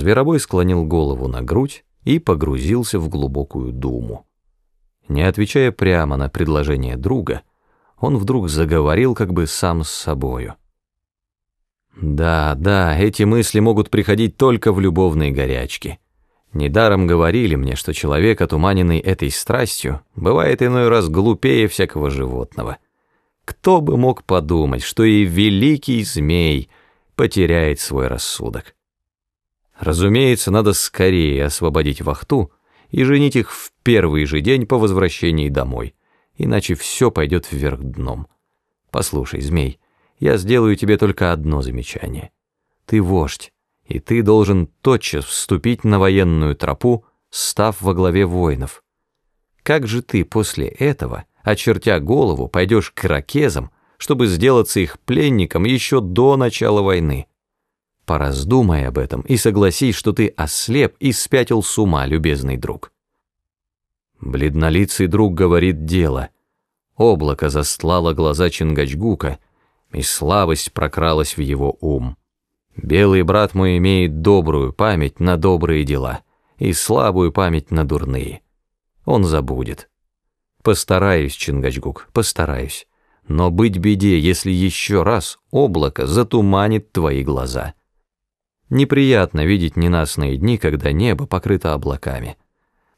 Зверобой склонил голову на грудь и погрузился в глубокую думу. Не отвечая прямо на предложение друга, он вдруг заговорил как бы сам с собою. Да, да, эти мысли могут приходить только в любовной горячке. Недаром говорили мне, что человек, отуманенный этой страстью, бывает иной раз глупее всякого животного. Кто бы мог подумать, что и великий змей потеряет свой рассудок. Разумеется, надо скорее освободить вахту и женить их в первый же день по возвращении домой, иначе все пойдет вверх дном. Послушай, змей, я сделаю тебе только одно замечание. Ты вождь, и ты должен тотчас вступить на военную тропу, став во главе воинов. Как же ты после этого, очертя голову, пойдешь к иракезам, чтобы сделаться их пленником еще до начала войны? Пораздумай об этом и согласись, что ты ослеп и спятил с ума, любезный друг. Бледнолицый друг говорит дело. Облако застлало глаза Чингачгука, и слабость прокралась в его ум. Белый брат мой имеет добрую память на добрые дела и слабую память на дурные. Он забудет. Постараюсь, Чингачгук, постараюсь. Но быть беде, если еще раз облако затуманит твои глаза. Неприятно видеть ненастные дни, когда небо покрыто облаками.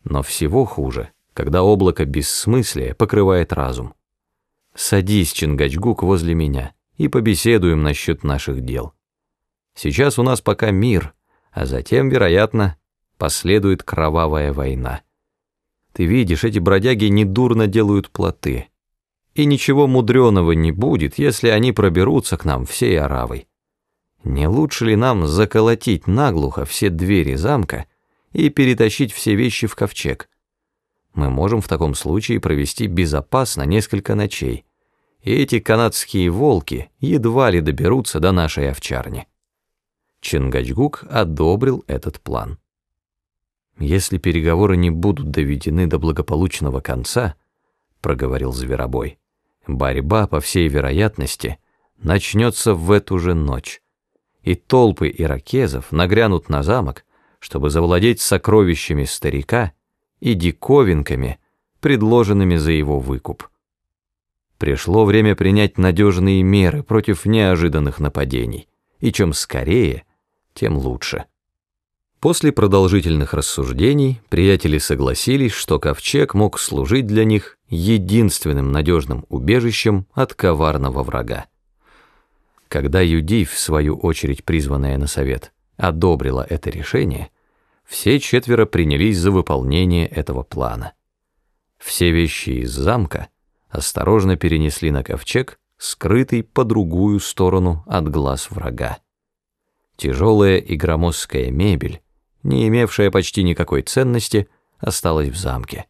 Но всего хуже, когда облако бессмыслия покрывает разум. Садись, Чингачгук, возле меня и побеседуем насчет наших дел. Сейчас у нас пока мир, а затем, вероятно, последует кровавая война. Ты видишь, эти бродяги недурно делают плоты. И ничего мудреного не будет, если они проберутся к нам всей оравой. Не лучше ли нам заколотить наглухо все двери замка и перетащить все вещи в ковчег? Мы можем в таком случае провести безопасно несколько ночей, и эти канадские волки едва ли доберутся до нашей овчарни. Чингачгук одобрил этот план. «Если переговоры не будут доведены до благополучного конца», — проговорил Зверобой, — «борьба, по всей вероятности, начнется в эту же ночь, и толпы иракезов нагрянут на замок, чтобы завладеть сокровищами старика и диковинками, предложенными за его выкуп. Пришло время принять надежные меры против неожиданных нападений, и чем скорее — тем лучше. После продолжительных рассуждений приятели согласились, что ковчег мог служить для них единственным надежным убежищем от коварного врага. Когда Юдив, в свою очередь призванная на совет, одобрила это решение, все четверо принялись за выполнение этого плана. Все вещи из замка осторожно перенесли на ковчег, скрытый по другую сторону от глаз врага. Тяжелая и громоздкая мебель, не имевшая почти никакой ценности, осталась в замке.